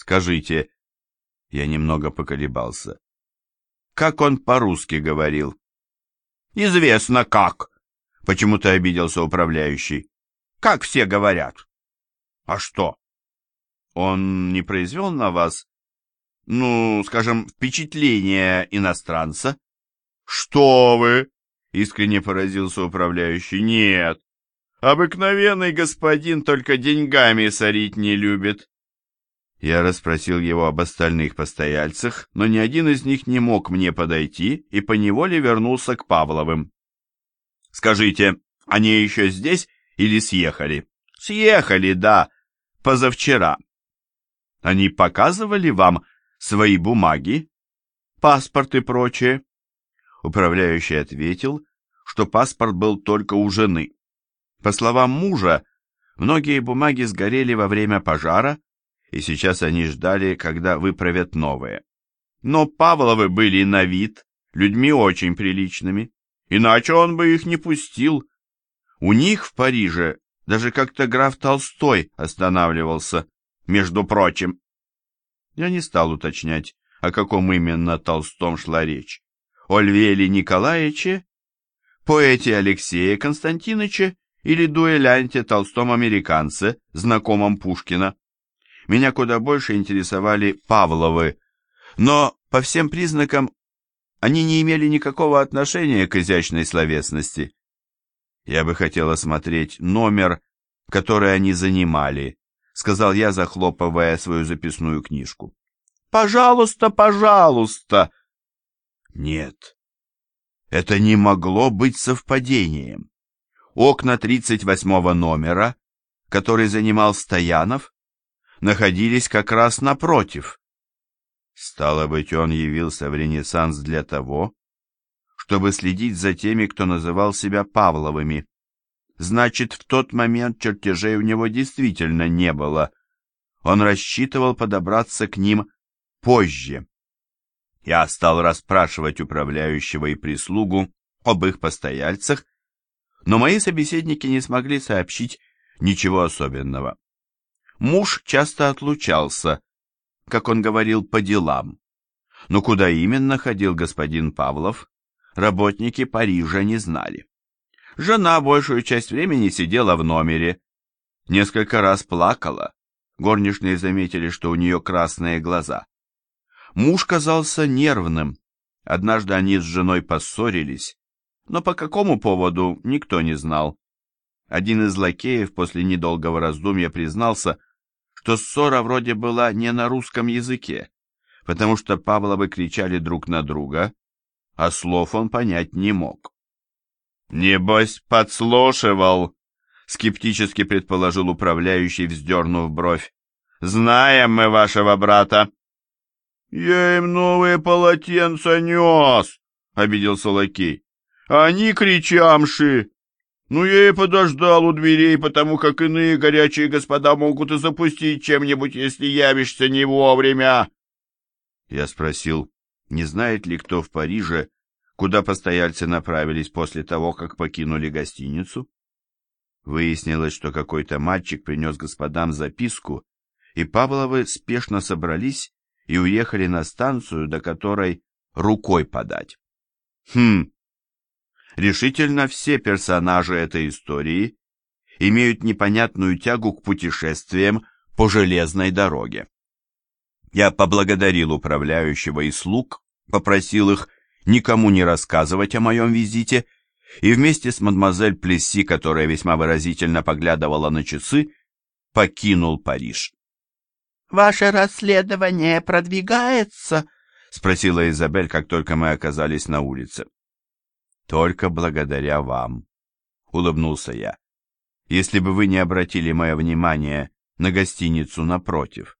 Скажите, я немного поколебался. Как он по-русски говорил? Известно как. Почему-то обиделся управляющий. Как все говорят. А что? Он не произвел на вас, ну, скажем, впечатление иностранца? Что вы? Искренне поразился управляющий. Нет. Обыкновенный господин только деньгами сорить не любит. Я расспросил его об остальных постояльцах, но ни один из них не мог мне подойти и поневоле вернулся к Павловым. «Скажите, они еще здесь или съехали?» «Съехали, да, позавчера». «Они показывали вам свои бумаги, паспорт и прочее?» Управляющий ответил, что паспорт был только у жены. По словам мужа, многие бумаги сгорели во время пожара, и сейчас они ждали, когда выправят новые. Но Павловы были на вид людьми очень приличными, иначе он бы их не пустил. У них в Париже даже как-то граф Толстой останавливался, между прочим. Я не стал уточнять, о каком именно Толстом шла речь. О Льве Николаевиче, поэте Алексея Константиновича или дуэлянте толстом-американце, знакомом Пушкина. Меня куда больше интересовали Павловы, но по всем признакам они не имели никакого отношения к изящной словесности. Я бы хотел осмотреть номер, который они занимали, сказал я, захлопывая свою записную книжку. Пожалуйста, пожалуйста. Нет, это не могло быть совпадением. Окна 38 номера, который занимал Стоянов, находились как раз напротив. Стало быть, он явился в Ренессанс для того, чтобы следить за теми, кто называл себя Павловыми. Значит, в тот момент чертежей у него действительно не было. Он рассчитывал подобраться к ним позже. Я стал расспрашивать управляющего и прислугу об их постояльцах, но мои собеседники не смогли сообщить ничего особенного. Муж часто отлучался, как он говорил, по делам. Но куда именно ходил господин Павлов, работники Парижа не знали. Жена большую часть времени сидела в номере, несколько раз плакала, горничные заметили, что у нее красные глаза. Муж казался нервным, однажды они с женой поссорились, но по какому поводу никто не знал. Один из лакеев после недолгого раздумья признался, что ссора вроде была не на русском языке, потому что Павловы кричали друг на друга, а слов он понять не мог. «Небось, подслушивал», — скептически предположил управляющий, вздернув бровь. «Знаем мы вашего брата». «Я им новые полотенца нес», — обиделся лакей. Они кричамши. Ну, я и подождал у дверей, потому как иные горячие господа могут и запустить чем-нибудь, если явишься не вовремя. Я спросил, не знает ли кто в Париже, куда постояльцы направились после того, как покинули гостиницу. Выяснилось, что какой-то мальчик принес господам записку, и Павловы спешно собрались и уехали на станцию, до которой рукой подать. Хм, решительно все персонажи этой истории имеют непонятную тягу к путешествиям по железной дороге. Я поблагодарил управляющего и слуг, попросил их никому не рассказывать о моем визите, и вместе с мадемуазель Плесси, которая весьма выразительно поглядывала на часы, покинул Париж. «Ваше расследование продвигается?» — спросила Изабель, как только мы оказались на улице. Только благодаря вам, улыбнулся я. Если бы вы не обратили мое внимание на гостиницу напротив.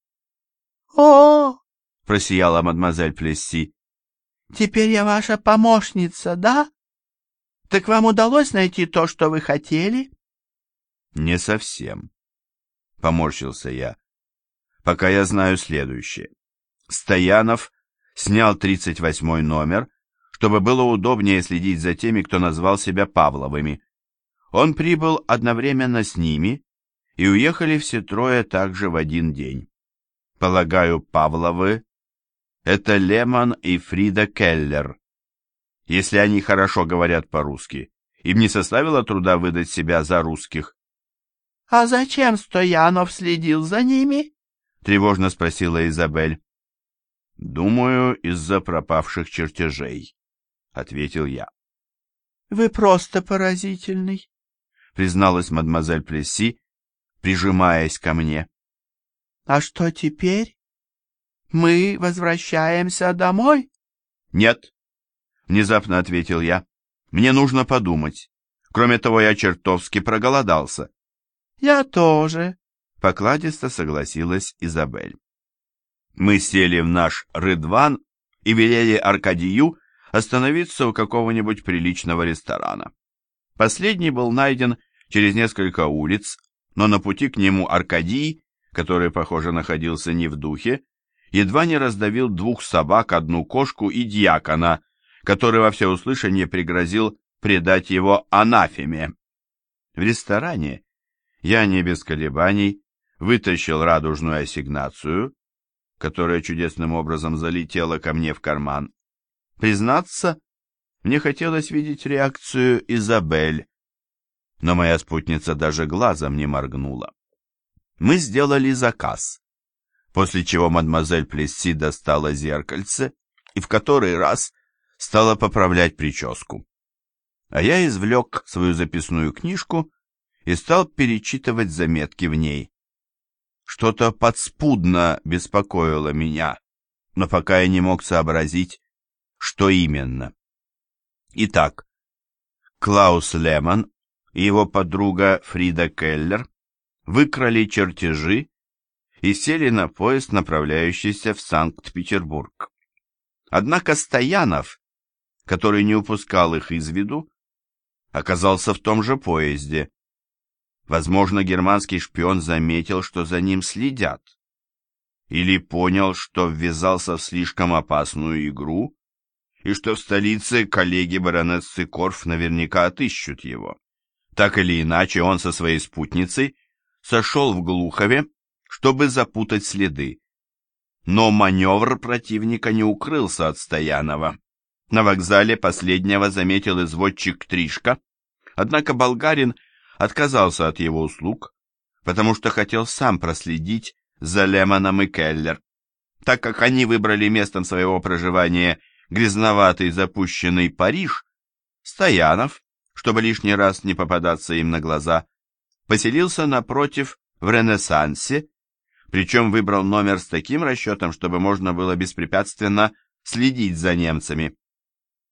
О, просияла мадемуазель Плесси. Теперь я ваша помощница, да? Так вам удалось найти то, что вы хотели? Не совсем, поморщился я. Пока я знаю следующее. Стоянов снял тридцать восьмой номер чтобы было удобнее следить за теми, кто назвал себя Павловыми. Он прибыл одновременно с ними, и уехали все трое также в один день. Полагаю, Павловы — это Лемон и Фрида Келлер. Если они хорошо говорят по-русски, им не составило труда выдать себя за русских. — А зачем Стоянов следил за ними? — тревожно спросила Изабель. — Думаю, из-за пропавших чертежей, — ответил я. — Вы просто поразительный, — призналась мадемуазель Плесси, прижимаясь ко мне. А что теперь? Мы возвращаемся домой? Нет, внезапно ответил я. Мне нужно подумать. Кроме того, я чертовски проголодался. Я тоже, покладисто согласилась Изабель. Мы сели в наш рыдван и велели Аркадию остановиться у какого-нибудь приличного ресторана. Последний был найден через несколько улиц, но на пути к нему Аркадий который, похоже, находился не в духе, едва не раздавил двух собак, одну кошку и дьякона, который во всеуслышание пригрозил предать его анафеме. В ресторане я не без колебаний вытащил радужную ассигнацию, которая чудесным образом залетела ко мне в карман. Признаться, мне хотелось видеть реакцию Изабель, но моя спутница даже глазом не моргнула мы сделали заказ, после чего мадемуазель Плесси достала зеркальце и в который раз стала поправлять прическу. А я извлек свою записную книжку и стал перечитывать заметки в ней. Что-то подспудно беспокоило меня, но пока я не мог сообразить, что именно. Итак, Клаус Лемон и его подруга Фрида Келлер выкрали чертежи и сели на поезд, направляющийся в Санкт-Петербург. Однако Стоянов, который не упускал их из виду, оказался в том же поезде. Возможно, германский шпион заметил, что за ним следят. Или понял, что ввязался в слишком опасную игру, и что в столице коллеги баронессы Корф наверняка отыщут его. Так или иначе, он со своей спутницей сошел в Глухове, чтобы запутать следы. Но маневр противника не укрылся от Стоянова. На вокзале последнего заметил извозчик Тришка, однако болгарин отказался от его услуг, потому что хотел сам проследить за Лемоном и Келлер. Так как они выбрали местом своего проживания грязноватый запущенный Париж, Стоянов, чтобы лишний раз не попадаться им на глаза, поселился напротив в Ренессансе, причем выбрал номер с таким расчетом, чтобы можно было беспрепятственно следить за немцами.